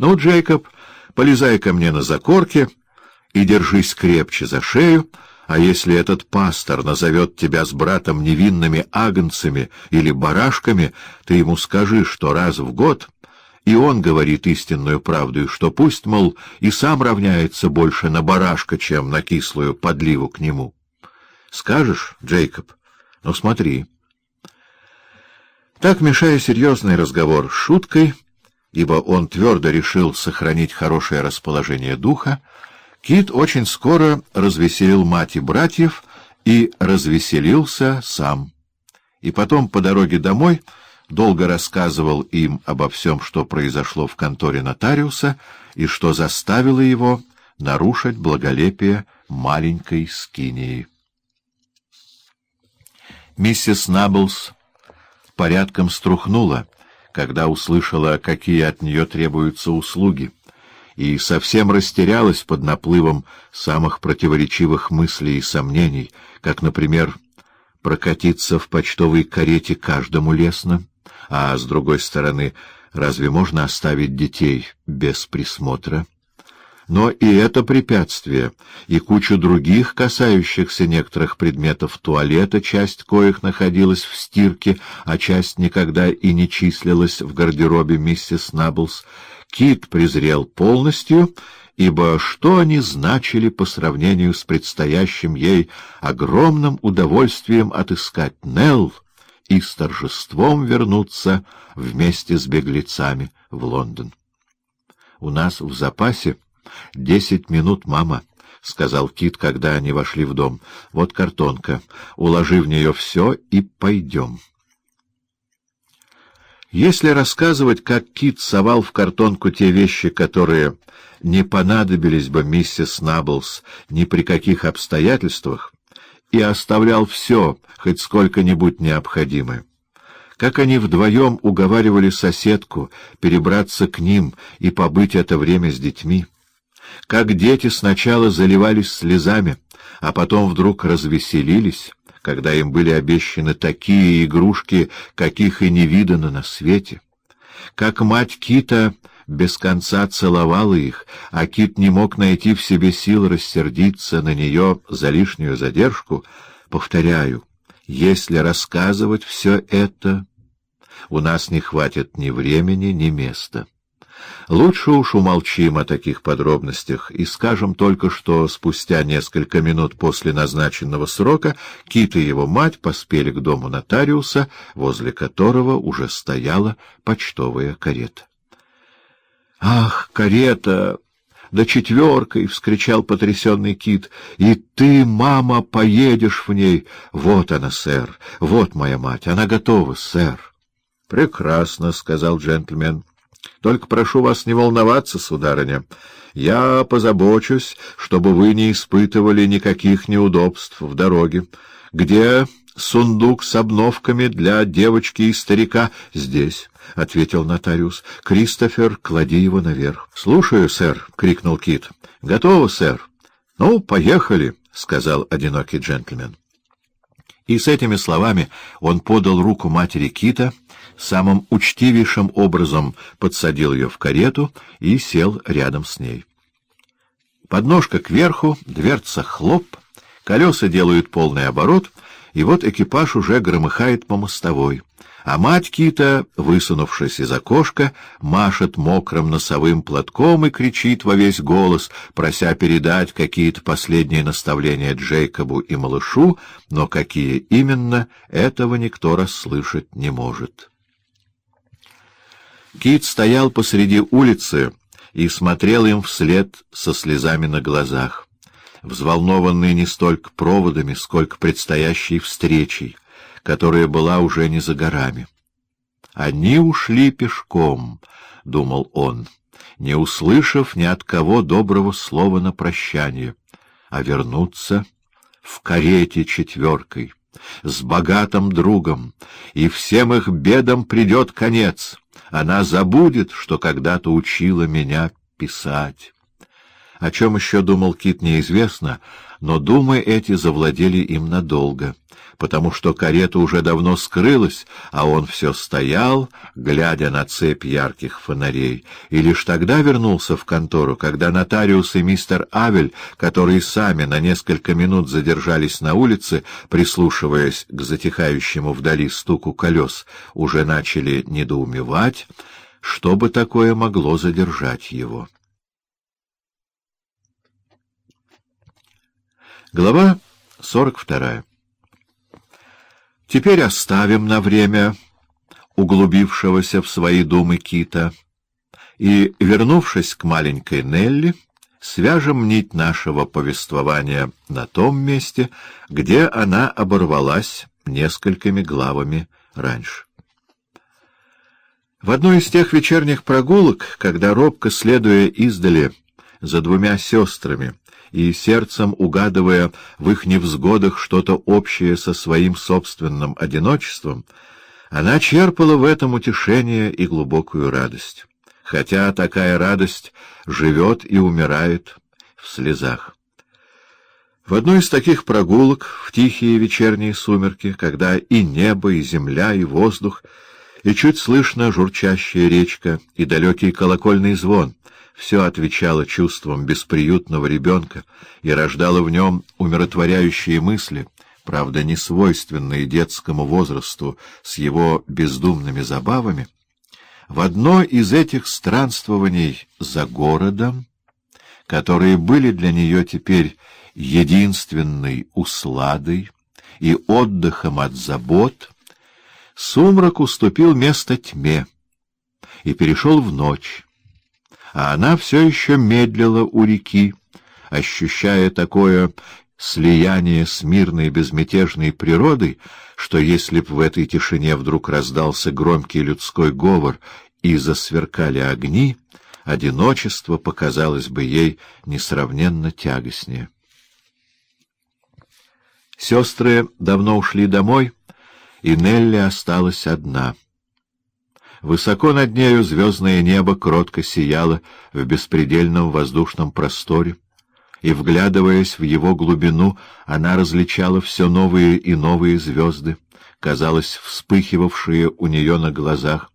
Ну, Джейкоб, полезай ко мне на закорке и держись крепче за шею, а если этот пастор назовет тебя с братом невинными агнцами или барашками, ты ему скажи, что раз в год, и он говорит истинную правду, и что пусть, мол, и сам равняется больше на барашка, чем на кислую подливу к нему. Скажешь, Джейкоб? Ну, смотри. Так, мешая серьезный разговор шуткой, ибо он твердо решил сохранить хорошее расположение духа, Кит очень скоро развеселил мать и братьев и развеселился сам. И потом по дороге домой долго рассказывал им обо всем, что произошло в конторе нотариуса и что заставило его нарушить благолепие маленькой скинии. Миссис Наблс порядком струхнула, когда услышала, какие от нее требуются услуги, и совсем растерялась под наплывом самых противоречивых мыслей и сомнений, как, например, прокатиться в почтовой карете каждому лестно, а, с другой стороны, разве можно оставить детей без присмотра? Но и это препятствие, и кучу других, касающихся некоторых предметов туалета, часть коих находилась в стирке, а часть никогда и не числилась в гардеробе миссис Наблс, Кит презрел полностью, ибо что они значили по сравнению с предстоящим ей огромным удовольствием отыскать Нелл и с торжеством вернуться вместе с беглецами в Лондон. У нас в запасе — Десять минут, мама, — сказал Кит, когда они вошли в дом. — Вот картонка. Уложи в нее все и пойдем. Если рассказывать, как Кит совал в картонку те вещи, которые не понадобились бы миссис Наблс ни при каких обстоятельствах, и оставлял все, хоть сколько-нибудь необходимое, как они вдвоем уговаривали соседку перебраться к ним и побыть это время с детьми, как дети сначала заливались слезами, а потом вдруг развеселились, когда им были обещаны такие игрушки, каких и не видано на свете. Как мать Кита без конца целовала их, а Кит не мог найти в себе сил рассердиться на нее за лишнюю задержку, повторяю, если рассказывать все это, у нас не хватит ни времени, ни места. Лучше уж умолчим о таких подробностях и скажем только, что спустя несколько минут после назначенного срока Кит и его мать поспели к дому нотариуса, возле которого уже стояла почтовая карета. — Ах, карета! Да четверкой! — вскричал потрясенный Кит. — И ты, мама, поедешь в ней! Вот она, сэр! Вот моя мать! Она готова, сэр! — Прекрасно, — сказал джентльмен. Только прошу вас не волноваться, сударыня. Я позабочусь, чтобы вы не испытывали никаких неудобств в дороге. Где сундук с обновками для девочки и старика? Здесь, — ответил нотариус. — Кристофер, клади его наверх. — Слушаю, сэр, — крикнул Кит. — Готово, сэр. — Ну, поехали, — сказал одинокий джентльмен. И с этими словами он подал руку матери Кита, самым учтивейшим образом подсадил ее в карету и сел рядом с ней. Подножка кверху, дверца хлоп, колеса делают полный оборот, и вот экипаж уже громыхает по мостовой а мать Кита, высунувшись из окошка, машет мокрым носовым платком и кричит во весь голос, прося передать какие-то последние наставления Джейкобу и малышу, но какие именно, этого никто расслышать не может. Кит стоял посреди улицы и смотрел им вслед со слезами на глазах, взволнованный не столько проводами, сколько предстоящей встречей, которая была уже не за горами. «Они ушли пешком», — думал он, не услышав ни от кого доброго слова на прощание, а вернуться в карете четверкой, с богатым другом, и всем их бедам придет конец. Она забудет, что когда-то учила меня писать. О чем еще думал Кит, неизвестно, но думы эти завладели им надолго, потому что карета уже давно скрылась, а он все стоял, глядя на цепь ярких фонарей, и лишь тогда вернулся в контору, когда нотариус и мистер Авель, которые сами на несколько минут задержались на улице, прислушиваясь к затихающему вдали стуку колес, уже начали недоумевать, что бы такое могло задержать его. Глава 42. Теперь оставим на время углубившегося в свои думы Кита и, вернувшись к маленькой Нелли, свяжем нить нашего повествования на том месте, где она оборвалась несколькими главами раньше. В одной из тех вечерних прогулок, когда, робко следуя издали за двумя сестрами, и сердцем угадывая в их невзгодах что-то общее со своим собственным одиночеством, она черпала в этом утешение и глубокую радость, хотя такая радость живет и умирает в слезах. В одной из таких прогулок, в тихие вечерние сумерки, когда и небо, и земля, и воздух, и чуть слышно журчащая речка, и далекий колокольный звон — все отвечало чувствам бесприютного ребенка и рождало в нем умиротворяющие мысли, правда, не свойственные детскому возрасту с его бездумными забавами, в одно из этих странствований за городом, которые были для нее теперь единственной усладой и отдыхом от забот, сумрак уступил место тьме и перешел в ночь, а она все еще медлила у реки, ощущая такое слияние с мирной безмятежной природой, что если б в этой тишине вдруг раздался громкий людской говор и засверкали огни, одиночество показалось бы ей несравненно тягостнее. Сестры давно ушли домой, и Нелли осталась одна — Высоко над нею звездное небо кротко сияло в беспредельном воздушном просторе, и, вглядываясь в его глубину, она различала все новые и новые звезды, казалось, вспыхивавшие у нее на глазах,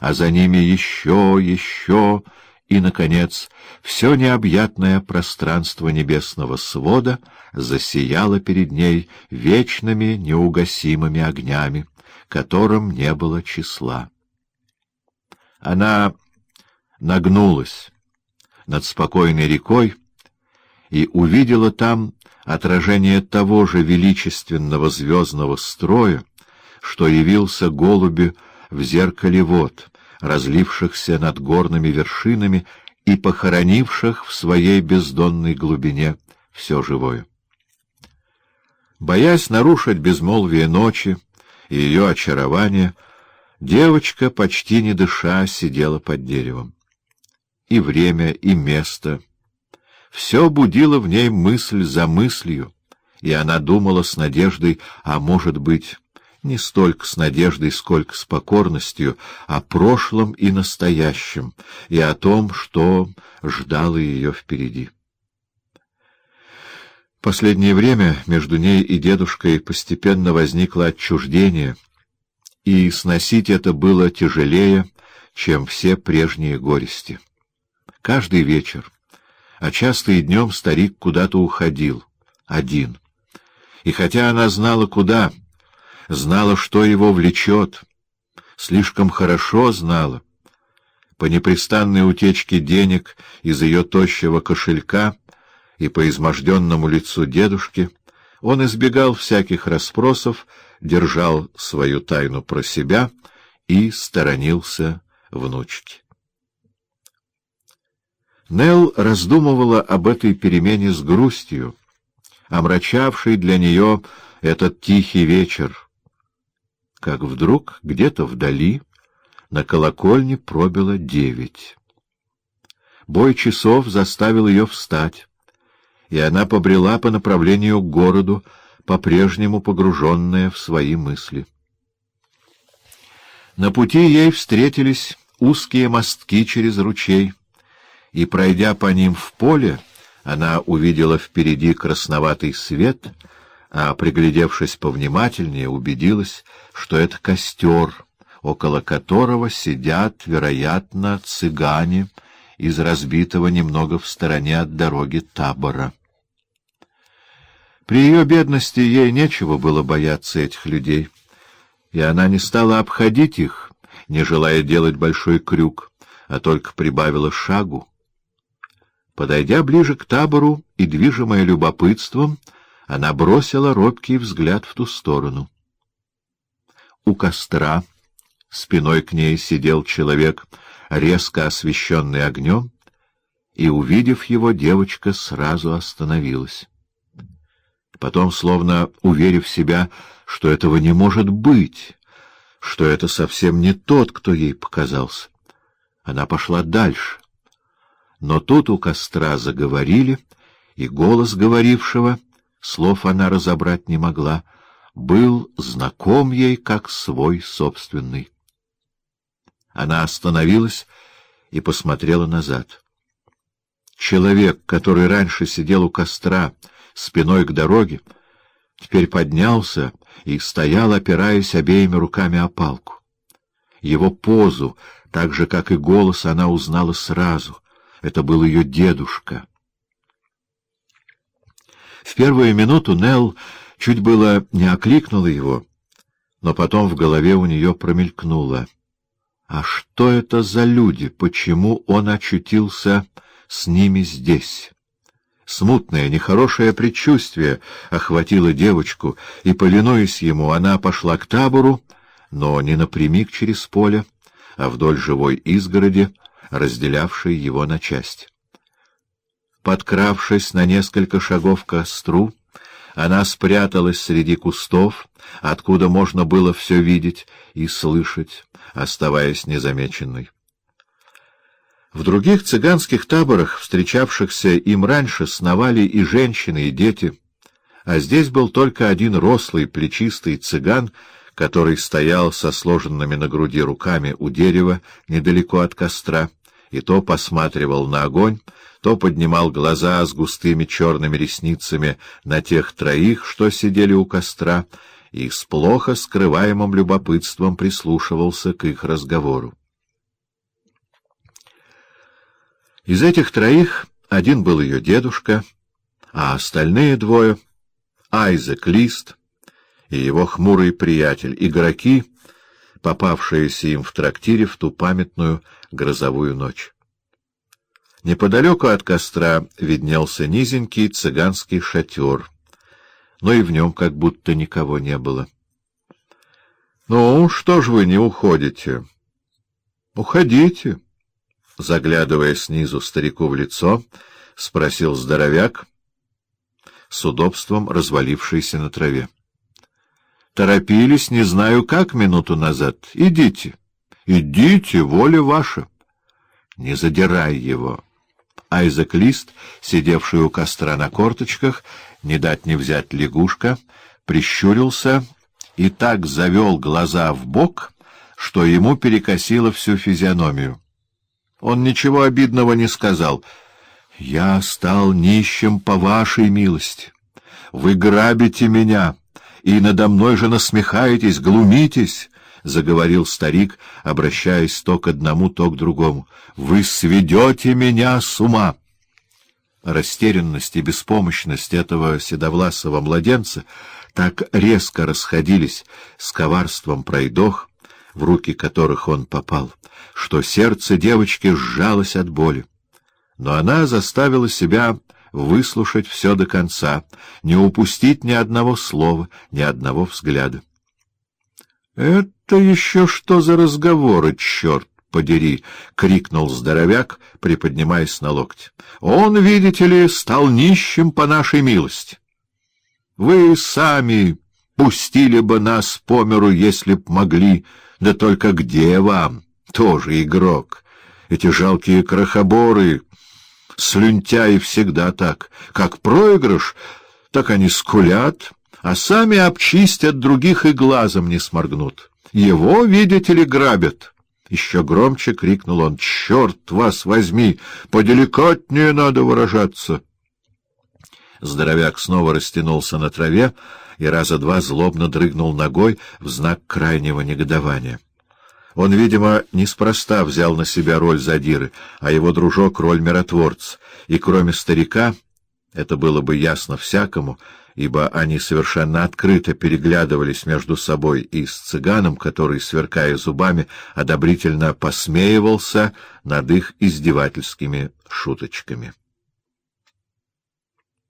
а за ними еще, еще, и, наконец, все необъятное пространство небесного свода засияло перед ней вечными неугасимыми огнями, которым не было числа. Она нагнулась над спокойной рекой и увидела там отражение того же величественного звездного строя, что явился голуби в зеркале вод, разлившихся над горными вершинами и похоронивших в своей бездонной глубине все живое. Боясь нарушить безмолвие ночи и ее очарование, Девочка, почти не дыша, сидела под деревом. И время, и место. Все будило в ней мысль за мыслью, и она думала с надеждой, а может быть, не столько с надеждой, сколько с покорностью, о прошлом и настоящем, и о том, что ждало ее впереди. Последнее время между ней и дедушкой постепенно возникло отчуждение — и сносить это было тяжелее, чем все прежние горести. Каждый вечер, а часто и днем старик куда-то уходил, один. И хотя она знала, куда, знала, что его влечет, слишком хорошо знала, по непрестанной утечке денег из ее тощего кошелька и по изможденному лицу дедушки, он избегал всяких расспросов, держал свою тайну про себя и сторонился внучки. Нел раздумывала об этой перемене с грустью, омрачавшей для нее этот тихий вечер, как вдруг где-то вдали на колокольне пробило девять. Бой часов заставил ее встать, и она побрела по направлению к городу, по-прежнему погруженная в свои мысли. На пути ей встретились узкие мостки через ручей, и, пройдя по ним в поле, Она увидела впереди красноватый свет, а, приглядевшись повнимательнее, убедилась, что это костер, около которого сидят, вероятно, цыгане из разбитого немного в стороне от дороги табора. При ее бедности ей нечего было бояться этих людей, и она не стала обходить их, не желая делать большой крюк, а только прибавила шагу. Подойдя ближе к табору и движимая любопытством, она бросила робкий взгляд в ту сторону. У костра спиной к ней сидел человек, резко освещенный огнем, и, увидев его, девочка сразу остановилась. Потом, словно уверив себя, что этого не может быть, что это совсем не тот, кто ей показался, она пошла дальше. Но тут у костра заговорили, и голос говорившего, слов она разобрать не могла, был знаком ей как свой собственный. Она остановилась и посмотрела назад. Человек, который раньше сидел у костра, спиной к дороге, теперь поднялся и стоял, опираясь обеими руками о палку. Его позу, так же, как и голос, она узнала сразу. Это был ее дедушка. В первую минуту Нелл чуть было не окликнула его, но потом в голове у нее промелькнуло. А что это за люди? Почему он очутился с ними здесь? Смутное, нехорошее предчувствие охватило девочку, и, повинуясь ему, она пошла к табору, но не напрямик через поле, а вдоль живой изгороди, разделявшей его на части. Подкравшись на несколько шагов к костру, она спряталась среди кустов, откуда можно было все видеть и слышать, оставаясь незамеченной. В других цыганских таборах, встречавшихся им раньше, сновали и женщины, и дети, а здесь был только один рослый, плечистый цыган, который стоял со сложенными на груди руками у дерева недалеко от костра, и то посматривал на огонь, то поднимал глаза с густыми черными ресницами на тех троих, что сидели у костра, и с плохо скрываемым любопытством прислушивался к их разговору. Из этих троих один был ее дедушка, а остальные двое — Айзек Лист и его хмурый приятель, игроки, попавшиеся им в трактире в ту памятную грозовую ночь. Неподалеку от костра виднелся низенький цыганский шатер, но и в нем как будто никого не было. — Ну, что ж вы не уходите? — Уходите. Заглядывая снизу старику в лицо, спросил здоровяк, с удобством развалившийся на траве. — Торопились, не знаю как, минуту назад. Идите. Идите, воля ваша. Не задирай его. Айзек Лист, сидевший у костра на корточках, не дать не взять лягушка, прищурился и так завел глаза в бок, что ему перекосило всю физиономию. Он ничего обидного не сказал. «Я стал нищим по вашей милости. Вы грабите меня, и надо мной же насмехаетесь, глумитесь». — заговорил старик, обращаясь то к одному, то к другому. — Вы сведете меня с ума! Растерянность и беспомощность этого седовласого младенца так резко расходились с коварством пройдох, в руки которых он попал, что сердце девочки сжалось от боли. Но она заставила себя выслушать все до конца, не упустить ни одного слова, ни одного взгляда. — Это еще что за разговоры, черт подери! — крикнул здоровяк, приподнимаясь на локте. — Он, видите ли, стал нищим по нашей милости. Вы сами пустили бы нас по миру, если б могли, да только где вам? Тоже игрок. Эти жалкие крохоборы, слюнтяи всегда так. Как проигрыш, так они скулят, а сами обчистят других и глазом не сморгнут. Его, видите ли, грабят. Еще громче крикнул он. — Черт вас возьми! Поделикатнее надо выражаться. Здоровяк снова растянулся на траве и раза два злобно дрыгнул ногой в знак крайнего негодования. Он, видимо, неспроста взял на себя роль задиры, а его дружок — роль миротворца, и кроме старика, это было бы ясно всякому, ибо они совершенно открыто переглядывались между собой и с цыганом, который, сверкая зубами, одобрительно посмеивался над их издевательскими шуточками.